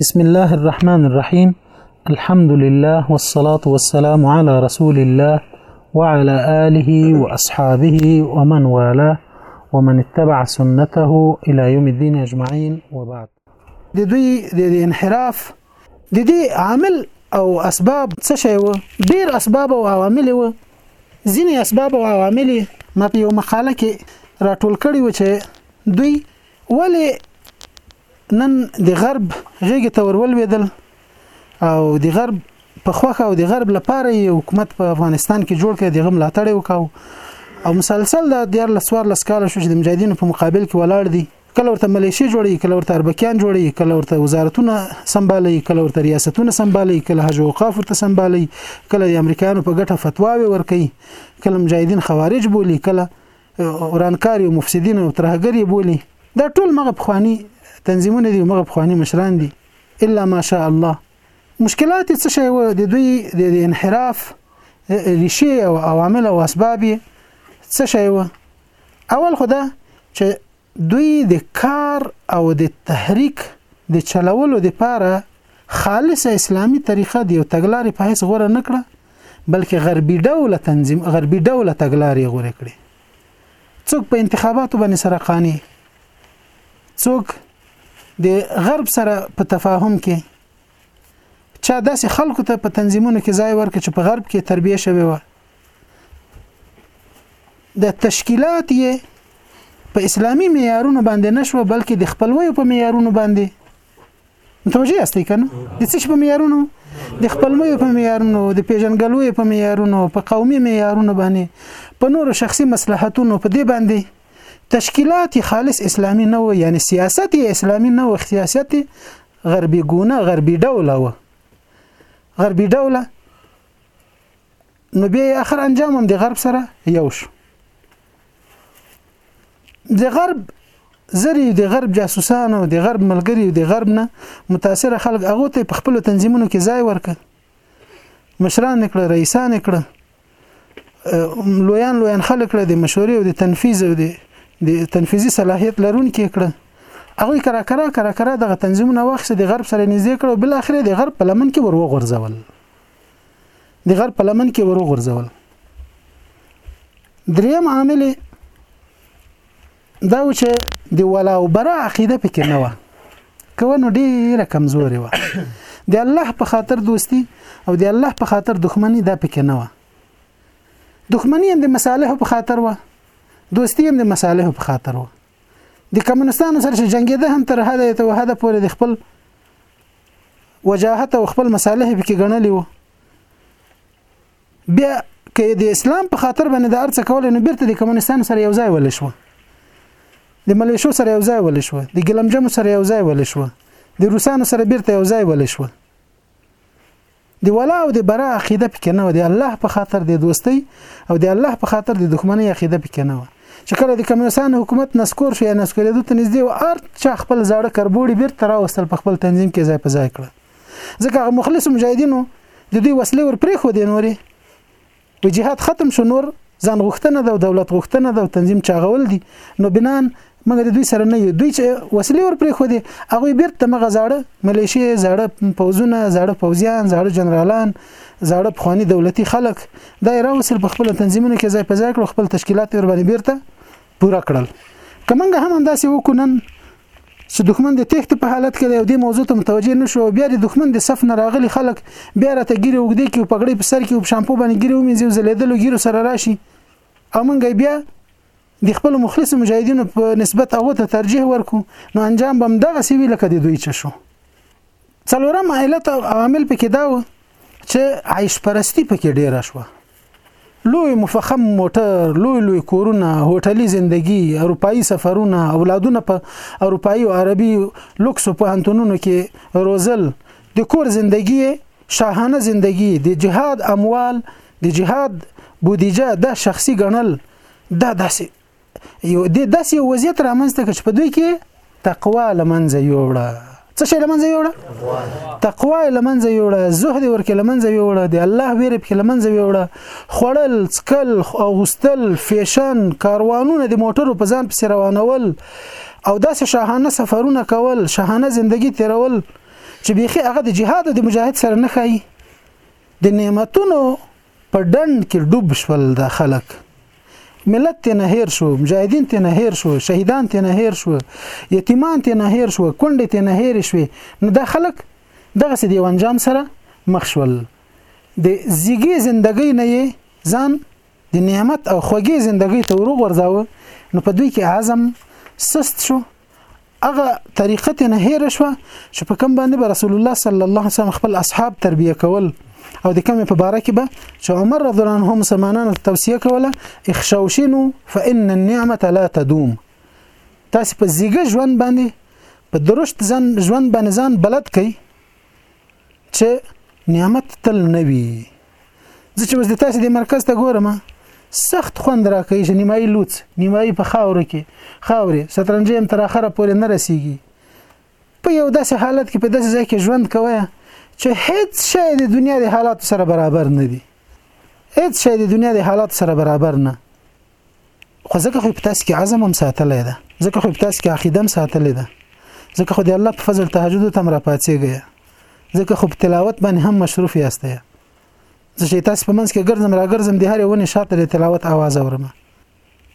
بسم الله الرحمن الرحيم الحمد لله والصلاة والسلام على رسول الله وعلى آله وأصحابه ومن والاه ومن اتبع سنته إلى يوم الدين أجمعين وبعد د دوی د انحراف د دې عامل او اسباب څه شی و ډیر اسباب او عوامل و ځینې اسباب او عوامل ما په یو مقاله کې راټول کړي و چې دوی ولې نن د غرب غېږې ته ورولوېدل او د غرب په خوخه او د غرب لپاره یې حکومت په افغانستان کې جوړ کړ دغه ملاتړ وکاو او مسلسل دا د 14 کال شو چې د مجاهدینو په مقابل کې ولاړ دي کله ورته ملیشي جوړي کله ورته اربکیان جوړي کله ورته وزارتونه سمبالي کله ورته ریاستونه سمبالي کله حج اوقاف ورته سمبالي کله د امریکایانو په ګټه فتواوي ورکي کله مجاهدین خوارج بولی کله ورانکاری او مفسدین او ترهګری بولی دا ټول مغه پخوانی تنظیمونه دي مغه پخوانی مشران دي الا ماشاء الله مشکلات څه شی و د دوی د انحراف ریشه او عوامل او اسباب څه شی و اول خدا چې دوی د کار او د تحریک د چلولو لپاره خالصه اسلامي طریقه د یو تګلارې په حیث غوره نه کړه بلکې غربي ډوله تنظیم غربي ډوله تګلارې غوره کړې څوک په انتخاباتو باندې سره قانې څوک د غرب سره په تفاهم کې چا داسې خلکو ته په تنظیمونو کې ځای ورکړ چې په غرب کې تربیه شوی و د تشکیلات یې په اسلامي معیارونو باندې نشو بلکې د خپلوي په معیارونو باندې متوجه یاستئ کنه د څه په معیارونو د خپلموي په معیارونو د پیژنګلوي په معیارونو په قومي معیارونو باندې په نورو شخصي مصلحتونو په دې باندې تشکیلات خالص اسلامی نه و یعنی سیاست اسلامی نه و سیاست غربي ګونه غربي ډوله و غربي ډوله نو بیا اخر انجام هم د غرب سره یو شو د غرب زری د غرب جاسوسان او د غرب ملګری او د غرب نه متاثر خلک هغه ته په خپل تنظیمونو کې ځای ورکړ مشران کړه رئیسان کړه لویان لویان خلک کړه د مشورې او د تنفیذ او د تنفیذي صلاحیت لرونکي کړه هغه کرا کرا کرا کرا دغه تنظیمونه واخیسته د غرب سره نږدې کړو بل اخر د غرب په لمن کې وروغورځول د غر په لمن کې ورو غورځول دریم عامل دا و چې د ولا او برا عقیده پکې نه و کوه نو ډیره کمزوري و د الله په خاطر دوستی او د الله په خاطر دښمنی دا پکې نه و دښمنی هم د مصالح په خاطر و دوستی هم د مصالح په خاطر و د کمونستانو سره چې جنگیده هم تر هدا ته وهدا پورې د خپل وجاهت او خپل مصالح به کې غنلې وو بیا که د اسلام په خاطر باندې د ارڅ کول نو بیرته د کمونستان سره یو ځای ول شو د ملیشو سره یو ځای ول شو د ګلمجم سره یو ځای ول شو د روسانو سره بیرته یو ځای ول شو د ولا او د برا عقیده پکې نه و د الله په خاطر د دوستۍ او د الله په خاطر د دښمنۍ عقیده پکې نه و چې کله د کمونستانو حکومت نسکور شو یا نسکورېدو ته نږدې و ار چا خپل زاړه کربوړي بیرته راوستل په خپل تنظیم کې ځای په ځای کړه ځکه هغه مخلص مجاهدینو د دوی وسلې ور پرېښودې نورې که جهاد ختم شو نور ځان غوښتنه ده او دولت غوښتنه ده او تنظیم چاغول دي نو بنان موږ د دوی سره نه یو دوی چې وسلې ور پرې خو دي هغه بیرته مغه زاړه ملیشي زاړه پوزونه زاړه پوزیان زاړه جنرالان زاړه پخوانی دولتي خلک دا راوسل په خپل تنظیمونو کې ځای په ځای کړو خپل تشکیلات ور باندې بیرته پوره کړل که موږ هم همداسې وکړو نن چې دښمن د تېښتې په حالت کې دی او دې موضوع ته متوجه نه شو بیا د دښمن د صف نه راغلي خلک بیا راته ګیرې اوږدې کې پګړې په سر کې او شامپو باندې ګیرې ومینځي او ځلېدلو ګیرو سره راشي او موږ بیا د خپل مخلص مجاهدینو په نسبت هغه ته ترجیح ورکو نو انجام بم دغه سی وی لکه د دوی چ شو څلورم علت او عامل پکې دا و چې عیش پرستی پکې ډیره شوه لوی مفخم موټر لوی لوی کورونه هوټلي زندگی اروپאי سفرونه اولادونه په اروپאי او عربي لوکس په هنتونونو کې روزل د کور زندگی شاهانه زندگی د جهاد اموال د جهاد بودیجه د شخصي ګڼل دا داسې یو د داسې یو وضعیت رامنځته کړ چې په دوی کې تقوا لمنځه یوړه څه شي لمنځه یوړه تقوا لمنځه یوړه زهد ورکه لمنځه یوړه د الله ویره په لمنځه یوړه خړل څکل او غستل فیشن کاروانونه د موټرو په ځان پس روانول او داسې شاهانه سفرونه کول شاهانه زندگی تیرول چې بیخي هغه د جهاد او د مجاهد سره نه خایي د نعمتونو په ډنډ کې ډوب شول دا خلک ملت ته نه هیر شو مجاهدین ته نه هیر شو شهیدان ته نه هیر شو یتیمان ته نه هیر شو کونډې ته نه هیر شوې نو دا خلک دغه سې دی انجام سره مخ شول د زیږي زندګۍ نه یې ځان د نعمت او خوږې زندګۍ ته ورغورځاوه نو په دوی کې عزم سست شو هغه طریقه ته نه هیر شو چې په کوم باندې به رسول الله صلی الله علیه وسلم خپل اصحاب تربیه کول او د کومې په باره کې به چې عمر رضی الله عنه مسلمانانو ته توصیه کوله اخشوشنو فإن النعمة لا تدوم تاسو په زیګه ژوند باندې په درشت ځان ژوند باندې ځان بلد کړئ چې نعمت تل نوي زه چې اوس د تاسو د مرکز ته ګورم سخت خوند راکوي چې نیمایي لوڅ نیمایي په خاورو کې خاورې شطرنجي هم تر اخره پورې نه رسیږي په یو داسې حالت کې په داسې ځای کې ژوند کوي چې هیڅ شی د دنیا د حالات سره برابر نه دی هیڅ شی د دنیا د حالات سره برابر نه خو ځکه خو په تاسو کې عزم هم ساتلې ده ځکه خو په تاسو کې عقیده هم ساتلې ده ځکه خو د الله په فضل تهجد ته مر پاتېږي ځکه خو په تلاوت باندې هم مصروف یاستئ زه چې تاسو په منځ کې ګرځم را ګرځم د هرې ونې شاته د تلاوت आवाज اورم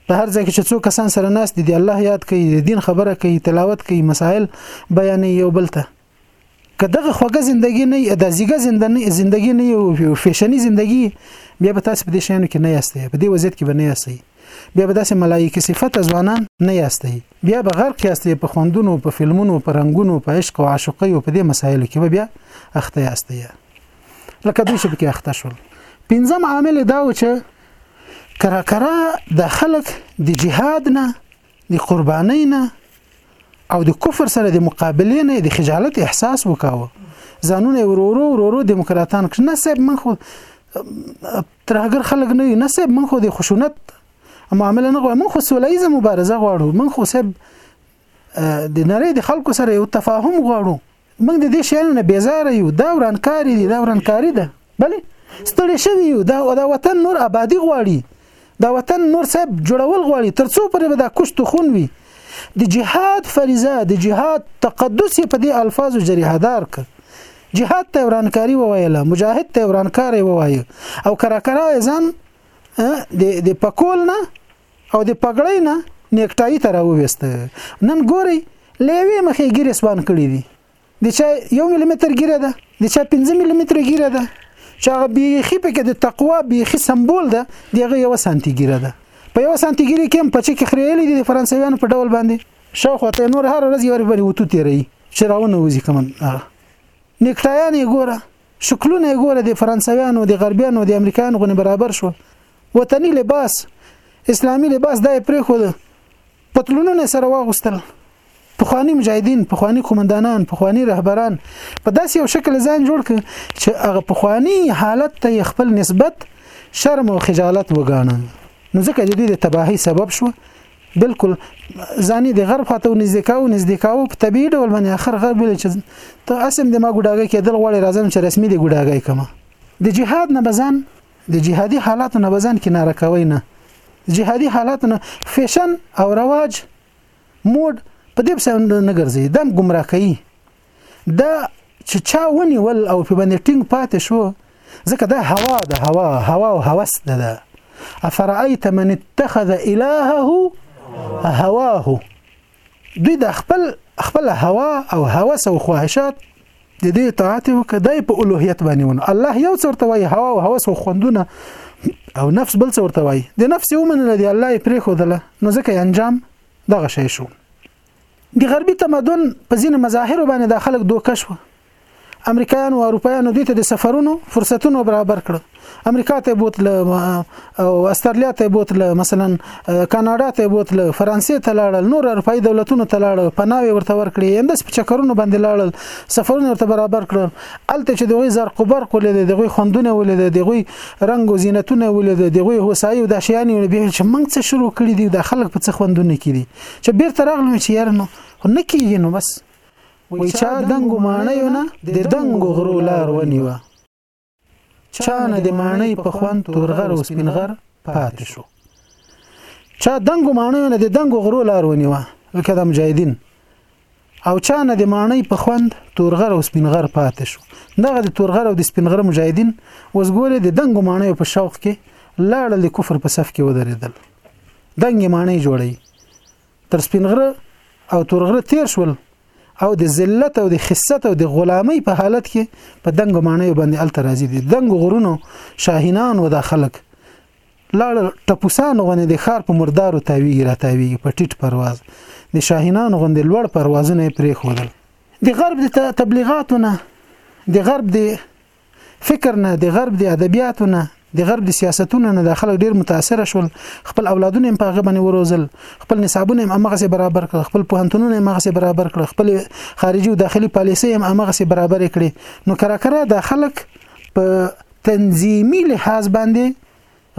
په هر ځای کې چې څو کسان سره ناس دي د الله یاد کوي د دین خبره کوي تلاوت کوي مسائل بیانې یو بل ته که دغه خوږه زندگی نه د زیګه زندنی زندگی نه یو فیشنی زندگی بیا به تاسو په دې شانو کې نه یاستئ په دې وضعیت کې به نه یاستئ بیا به داسې ملایکه صفت ځوانان نه یاستئ بیا به غرق یاستئ په خوندونو په فلمونو په رنگونو په عشق او عاشقۍ او په دې مسایلو کې به بیا اخته یاستئ لکه دوی چې پکې اخته شول پنځم عامل دا و چې کرا کرا د خلک د جهاد نه د قربانۍ نه او د کفر سره د مقابلې نه د خجالت احساس وکاوه ځانونه ورورو ورورو دیموکراتان نه صاحب من خو ترهګر خلک نه نه صاحب من خو د خشونت معامله نه غواړم من خو سولېزه مبارزه غواړو من خو صاحب د نړۍ د خلکو سره یو تفاهم غواړو موږ د دې شیانو نه بیزاره یو دا ورانکاری دی دا ورانکاری ده بله ستړي شوی یو دا دا وطن نور آبادی غواړي دا وطن نور صاحب جوړول غواړي ترڅو پرې به دا کوشت خون وي د جهاد فریضه د جهاد تقدس په دې الفاظو جریحدار ک جهاد ته ورانکاری وویله مجاهد ته ورانکاری ووایه او کراکرا ځان د د پکول نه او د پګړۍ نه نیکټای ته راوویسته نن ګورئ له یوې مخې ګیرې سوان کړي دي د چا یو ملیمتر ګیره ده د چا پنځه ملیمتره ګیره ده چې هغه بیخي پکې د تقوا بیخي سمبول ده دغه یو سانتي ګیره ده په یو سانتي ګیره کې هم پچې کې خریلې دي د فرانسویانو په ډول باندې شاوخوا ته نور هر ورځ یو باندې وتو تیری چې راونه وځي کوم نیکټایان یې ګوره شکلونه یې ګوره د فرانسویانو د غربیانو د امریکایانو غونې برابر شو وطني لباس اسلامي لباس دای پرې خو ده پتلونونه سره واغوستل پخوانی مجاهدین پخوانی قومندانان پخوانی رهبران په داسې یو شکل ځان جوړ ک چې هغه پخوانی حالت ته خپل نسبت شرم او خجالت وګاڼه نو ځکه د دوی د تباهي سبب شو بالکل ځاني د غرب خاطر نږدې کاو نږدې کاو په طبيعي ډول باندې اخر غرب ویل چې ته اسم د ما ګډاګه کېدل غواړي راځم چې رسمي د ګډاګه کما د جهاد نه بزن د جهادي حالاتو نه بزن کناره کوي نه جهادي حالاتو نه فیشن او رواج موډ په دې پسې نه ګرځي دم گمراه کوي دا چې چا ونیول او په باندې ټینګ پاتې شو ځکه دا هوا ده هوا هوا او هوس ده ده افرأيت من اتخذ الهه هواه دوی د خپل خپل هوا او هوس او خواهشات د دې اطاعت وکړي په الوهیت باندې ونه الله یو څور ته وایي هوا او هوس او خوندونه او نفس بل څور ته وایي د نفس یو منل دی الله یې پرې خودله نو ځکه انجام دغه شی شو د غربي تمدن په ځینې مظاهر باندې د خلک دوه کشف امریکایانو او اروپایانو دوی ته د سفرونو فرصتونه برابر کړل امریکا ته بوتل او استرالیا ته بوتل مثلا کاناډا ته بوتل فرانسې ته لاړل نور اروپאי دولتونو ته لاړل پناوي ورته ورکړي اندس په چکرونو باندې لاړل سفرونه ورته برابر کړل الته چې دوی زرق برق ولید دوی خوندونه ولید دوی رنگ او زینتونه ولید دوی هوسایي او د شیان ولید به چې موږ څه شروع کړی دی د خلک په څه خوندونه کړي چې بیرته راغلم چې یار نو نه کیږي نو بس وي چا دنګو ماڼیو نه د دنګو غرو لار ونیوه چا نه د ماڼۍ په خوند تورغر او سپینغر پاتې شو چا دنګو ماڼیو نه د دنګو غرو لار ونیوه لکه د مجاهدین او چا نه د ماڼۍ په خوند تورغر او سپینغر پاتې شو دغه د تورغر او د سپینغر مجاهدین اوس ګوري د دنګو ماڼۍ په شوق کې لاړل د کفر په صف کې ودرېدل دنګې ماڼۍ جوړي تر سپین غره او تور غره تیر شول او د ذلت او د خصت او د غلامی په حالت کې په دنګ معنی باندې الته راځي دي دنګ غرونو شاهینان و دا خلک لاړ ټپوسان غونې د خار په مردارو تاویږي را تاویږي په ټیټ پرواز د شاهینان غوندې لوړ پروازونه پرې خودل د غرب د تبلیغاتونه د غرب د فکر نه د غرب د ادبیاتو نه د غرب د سیاستونو نه د خلک ډیر متاثر شول خپل اولادونه هم په هغه باندې وروزل خپل نصابونه هم هغه سي برابر کړ خپل پوهنتونونه هم هغه سي برابر کړ خپل خارجي او داخلي پالیسي هم هغه سي برابر کړي نو کراکرا د خلک په تنظیمی لحاظ باندې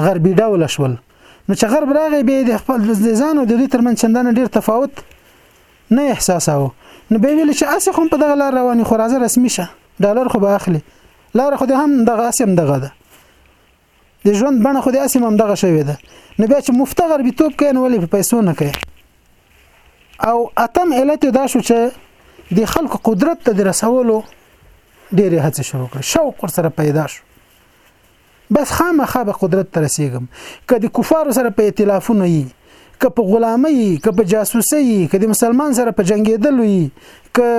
غربي ډوله شول نو چې غرب راغی به د خپل ځان او د دوی ترمن چندان ډیر تفاوت نه احساساو نو به ویل چې اسې خو په دغه لار رواني خو راځه رسمي شه ډالر خو به اخلي لار خو د هم دغه اسم دغه ده د ژوند بڼه خو د اسیم هم دغه شوې ده نو بیا چې مفته غربي توپ کوي نو ولې په پیسو نه کوي او اتم علت دا شو چې د خلکو قدرت ته د رسولو ډېرې هڅې شروع کړې شوق ورسره پیدا شو بس خامخا به قدرت ته رسیږم که د کفارو سره په ائتلافونو یي که په غلامۍ که په جاسوسۍ که د مسلمان سره په جنگیدلو یي که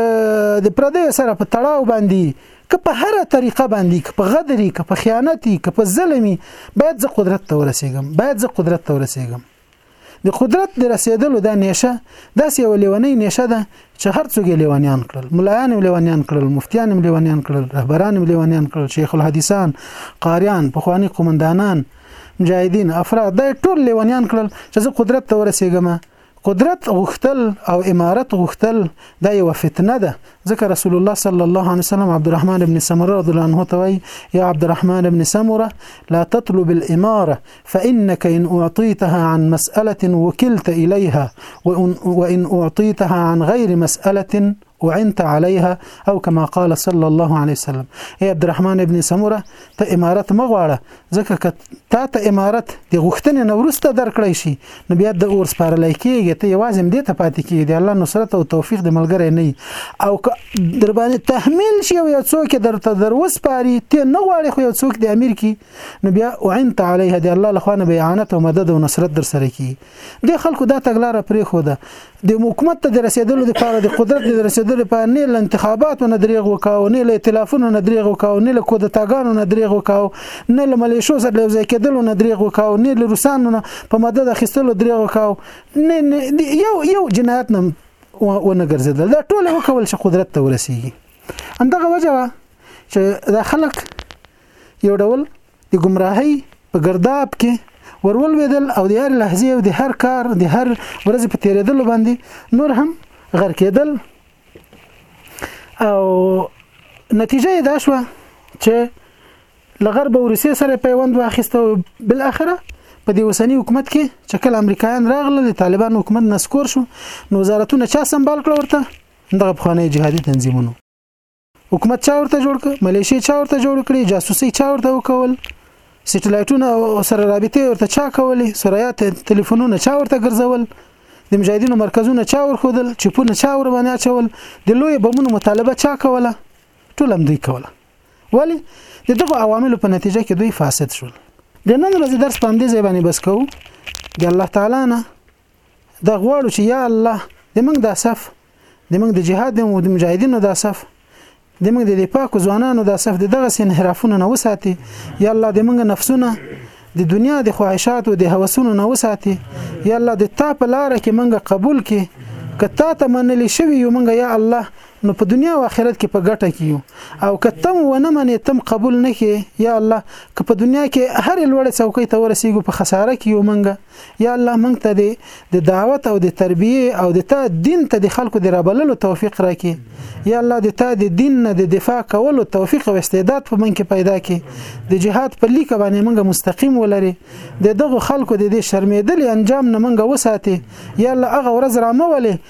د پردیو سره په تړاو باندې که په هر طریقه باندې که په غدري که په خیانتي که په ظلمي باید زه قدرت ته ورسیږم باید زه قدرت ته ورسیږم د قدرت د رسیدلو دا نیشه داسې یو لیونی نیشه ده چې هر څوک یې لیونیان کړل ملایان یې لیونیان کړل مفتیان یې لیونیان کړل رهبران یې لیونیان کړل شیخ الحدیثان قاریان پخوانی قومندانان مجاهدین افراد دا ټول لیونیان کړل چې زه قدرت ته ورسېږم قدرت غختل او امارت غختل دا یو فتنه ده ځکه رسول الله صلی الله علیه وسلم عبد الرحمن ابن سمره رضی الله عنه ته وی یا عبد الرحمن ابن سمره لا تطلب الاماره فإنك إن أعطيتها عن مسألة وكلت إليها وإن أعطيتها عن غير مسألة وعنت عليها او كما قال صلى الله عليه وسلم اي عبد الرحمن ابن سموره ته امارت مغواړه ځکه که تا ته امارت د غوښتنې نه ورسته درکړی شي نو بیا د اور سپارلای کېږي ته یوازې دې ته پاتې کېږي د الله نصرت او توفیق د ملګری نه او در باندې تحمیل شي او یو څوک درته دروس پاري ته نه غواړي خو یو څوک د امیر کې نو بیا اعنت علیها دی الله لخوا نه به اعانت او مدد او نصرت در سره کی د خلکو دا تګلار پرې خو ده د حکومت ته د رسیدلو لپاره د قدرت د رسیدلو لپاره نه له انتخاباتو نه دریغ وکاو نه له ائتلافونو نه دریغ وکاو نه له کودتاګانو نه دریغ وکاو نه له ملیشو سره لوځي کېدلو نه دریغ وکاو نه له روسانو نه په مدد اخیستلو دریغ وکاو نه یو یو جنایت نه ونه ګرځیدل دا ټول وکول چې قدرت ته ورسیږي همدغه وجه چې دا خلک یو ډول د ګمراهۍ په ګرداب کې ورولوېدل او د هر لحظې او د هر کار د هر ورځې په تیرېدلو باندې نور هم غر کېدل او نتیجه یې دا شوه چې لغر به روسیې سره پیوند واخیسته او بل اخره په دې اوسنی حکومت کې چې کله امریکایان راغله د طالبان حکومت نسکور شو نو وزارتونه چا سمبال کړ ورته دغه پخوانی جهادي تنظیمونو حکومت چا ورته جوړ ک ملیشي چا ورته جوړ کړي جاسوسي چا ورته وکول سټلایټونه سره رابطه ورته چا کولې سرایات ټلیفونونه چا ورته ګرځول د مجاهدینو مرکزونه چا ورخودل چپونه چا ور باندې اچول د لوی بمونو مطالبه چا کوله ټول هم دوی کوله ولی د دغه عواملو په نتیجه کې دوی فاسد شول د نن ورځې درس په همدې ځای باندې بس کوو د الله تعالی نه دا غواړو چې یا الله د موږ د صف د موږ د جهاد د مجاهدینو د صف د موږ د دفاع کو ځوانانو د صف د دغه سین انحرافونه نه وساتي یا الله د موږ نفسونه د دنیا د خواهشاتو د هوسونو نه وساتي یا الله د تا په لار کې موږ قبول کې کته ته منل شوی یو موږ یا الله نو په دنیا او آخرت کې په ګټه کیو او کتم و نه منې تم قبول نه کې یا الله که په دنیا کې هر لوړ څوکۍ ته ورسیږو په خساره کیو منګه یا الله مونږ ته دې د دعوت او د تربیه او د تا دین ته د خلکو د رابللو توفیق راکې یا الله د تا د دین نه د دفاع کولو توفیق او استعداد په من کې پیدا کې د جهاد په لیکه باندې مونږ مستقیم ولري د دغه خلکو د دې شرمېدلې انجام نه مونږ وساتي یا الله هغه ورځ را مولې